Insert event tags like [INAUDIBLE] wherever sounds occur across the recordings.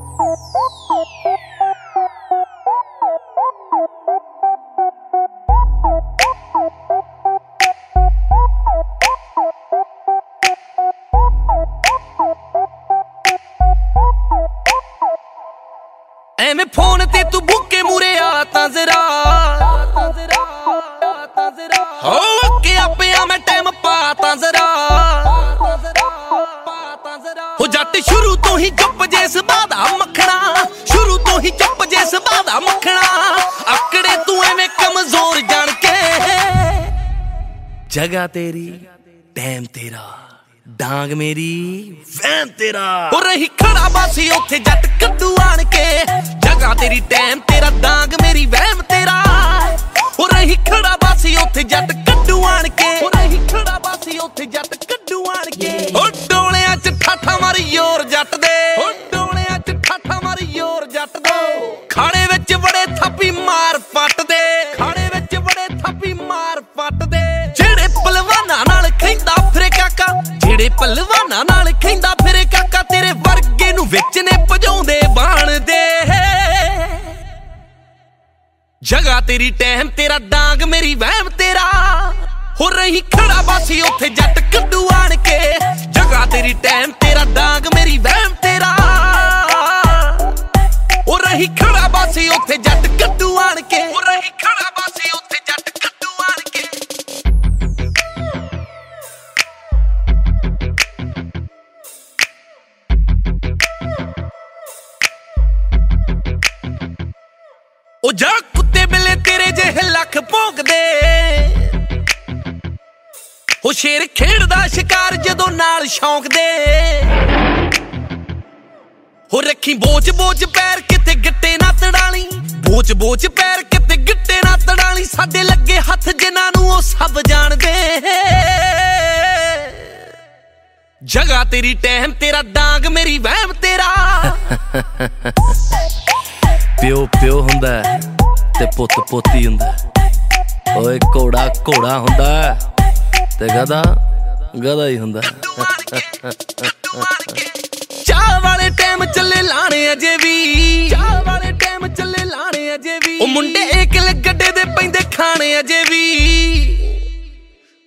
Bye. ਉਹ ਜੱਟ ਸ਼ੁਰੂ ਤੋਂ ਹੀ ਚੁੱਪ ਜੇ ਸੁਭਾਅ ਦਾ ਮੱਖਣਾ। ਸ਼ੁਰੂ ਤੋਂ ਹੀ ਚੁੱਪ ਜੇ ਸੁਭਾਅ ਦਾ ਮੱਖਣਾ। ਆਕੜੇ ਤੂੰ ਐਵੇਂ ਕਮਜ਼ੋਰ ਜਾਣ ਕੇ। ਜਗਾ ਤੇਰੀ, ਟਾਈਮ ਤੇਰਾ, ਡਾਂਗ ਮੇਰੀ ਵੈਨ ਤੇਰਾ। ਉਹ ਰਹੀ ਖੜਾ ਬਾਸੀ ਉੱਥੇ ਜੱਟ ਕੱਦੂ ਆਣ ਕੇ। ਜਗਾ ਤੇਰੀ, ਟਾਈਮ ਤੇਰਾ, ਡਾਂਗ ਮੇਰੀ, ਵਹਿਮ ਤੇਰਾ। ਉਹ ਰਹੀ ਖੜਾ ਬਾਸੀ ਉੱਥੇ ਜੱਟ ਕੱਦੂ ਆਣ ਕੇ। ਉਹ ਰਹੀ ਖੜਾ ਬਾਸੀ ਉੱਥੇ ਜੱਟ ਕੱਦੂ ਆਣ ਕੇ। ਉਹ ਮਾਰੀ ਯੋਰ ਜੱਟ ਦੇ। ਉਹ ਡੋਲਿਆਂ 'ਚ ਠਾਠਾ ਮਾਰੀ ਯੋਰ ਜੱਟ ਦੇ। ਖਾਣੇ ਵਿੱਚ ਬੜੇ ਥੱਪੀ ਮਾਰ ਫੱਟ ਦੇ। ਖਾਣੇ ਵਿੱਚ ਬੜੇ ਥੱਪੀ ਮਾਰ ਫੱਟ ਦੇ। ਜਿਹੜੇ ਪਲਵਾਨਾਂ ਨਾਲ ਖੈਂਦਾ ਫਿਰੇ ਕਾਕਾ ਜਿਹੜੇ ਪਲਵਾਨਾਂ ਨਾਲ ਖੈਂਦਾ ਫਿਰੇ ਕਾਕਾ ਤੇਰੇ ਵਰਗੇ ਨੂੰ ਵਿੱਚ ਨੇ ਭਜਾਉਂਦੇ ਬਾਣ ਦੇ। ਜਗਾ ਤੇਰੀ ਟਾਈਮ ਤੇਰਾ ਡਾਂਗ ਮੇਰੀ ਵਹਿਮ ਤੇਰਾ। ਹੋ ਰਹੀ ਖੜਾ ਬਾਸੀ ਉੱਥੇ ਜੱਟ ਕੱਡੂ ਆਣ ਕੇ। ਤੇਰੀ ਟਾਈਮ ਤੇਰਾ ਦਾਗ, ਮੇਰੀ ਵਹਿਮ, ਤੇਰਾ। ਉਹ ਰਹੀ ਖੜਾ ਬਾਸੀ, ਉੱਥੇ ਜੱਟ ਕੱਡੂ ਆਣ ਕੇ। ਉਹ ਰਹੀ ਖੜਾ ਬਾਸੀ, ਉੱਥੇ ਜੱਟ ਕੱਡੂ ਆਣ ਕੇ। ਉਹ ਜਾ ਕੁੱਤੇ ਬਿੱਲੇ ਤੇਰੇ ਜਿਹੇ ਲੱਖ ਭੌਂਕਦੇ ਸ਼ੇਰ ਖੇਡਦਾ ਸ਼ਿਕਾਰ ਜਦੋਂ ਨਾਲ ਸ਼ੌਂਕ ਦੇ। ਹੋ ਰੱਖੀ ਬੋਚ ਬੋਚ ਪੈਰ ਕਿਤੇ ਗਿੱਟੇ ਨਾ ਤੜਾਲੀ। ਬੋਚ ਬੋਚ ਪੈਰ ਕਿਤੇ ਗਿੱਟੇ ਨਾ ਤੜਾਲੀ। ਸਾਡੇ ਲੱਗੇ ਹੱਥ ਜਿਨ੍ਹਾਂ ਨੂੰ ਉਹ ਸਭ ਜਾਣਦੇ। ਜਗਾ ਤੇਰੀ ਟਾਈਮ ਤੇਰਾ ਡਾਂਗ, ਮੇਰੀ ਵਹਿਮ, ਤੇਰਾ। ਪਿਓ ਪਿਓ ਹੁੰਦਾ ਤੇ ਪੁੱਤ ਪੋਤੀ ਹੁੰਦਾ ਓਏ ਘੋੜਾ ਘੋੜਾ ਹੁੰਦਾ ਤੇ ਗਧਾ ਗਧਾ ਹੀ ਹੁੰਦਾ। ਚਾਹ ਵਾਲੇ ਟਾਈਮ ਚੱਲੇ ਲਾਣੇ ਅਜੇ ਵੀ। ਚਾਹ ਵਾਲੇ ਟਾਈਮ ਚੱਲੇ ਲਾਣੇ ਅਜੇ ਵੀ। ਉਹ ਮੁੰਡੇ ਇਕਲੇ ਗੱਡੇ ਦੇ ਪੈਂਦੇ ਖਾਣੇ ਅਜੇ ਵੀ।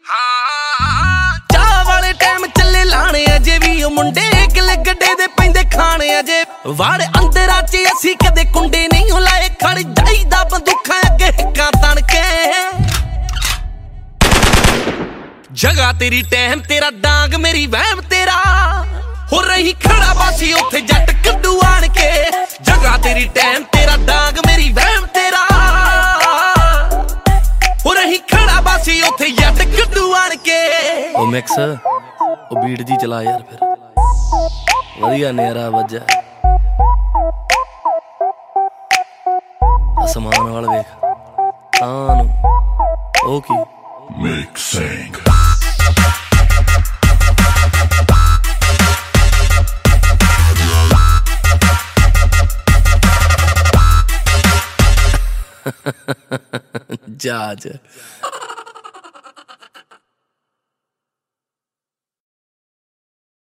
ਹਾਂ ਚਾਹ ਵਾਲੇ ਟਾਈਮ ਚੱਲੇ ਲਾਣੇ ਅਜੇ ਵੀ। ਉਹ ਮੁੰਡੇ ਇਕਲੇ ਗੱਡੇ ਦੇ ਪੈਂਦੇ ਖਾਣੇ ਅਜੇ। ਵਾੜ ਅੰਦਰਾਂ 'ਚ ਅਸੀਂ ਕਦੇ ਜਗਾ ਤੇਰੀ ਟਾਈਮ ਤੇਰਾ ਡਾਂਗ ਮੇਰੀ ਵਹਿਮ ਤੇਰਾ ਹੋ ਰਹੀ ਖੜਾ ਬਾਸੀ ਉੱਥੇ ਜੱਟ ਕੱਡੂ ਆਣ ਕੇ। ਜਗਾ ਤੇਰੀ ਟਾਈਮ ਤੇਰਾ ਡਾਂਗ ਮੇਰੀ ਵਹਿਮ ਤੇਰਾ ਹੋ ਰਹੀ ਖੜਾ ਬਾਸੀ ਉੱਥੇ ਜੱਟ ਕੱਡੂ ਆਣ ਕੇ। ਉਹ ਮਿਕਸ ਉਹ ਬੀਟ ਜੀ ਚਲਾ ਯਾਰ ਫਿਰ। ਵਧੀਆ ਨੇਰਾ ਵੱਜਾ ਅਸਮਾਨ ਵਾਲ ਵੇਖ। ਤਾਂ ਨੂੰ। ਉਹ ਕੀ? Mixing. [LAUGHS] Judge.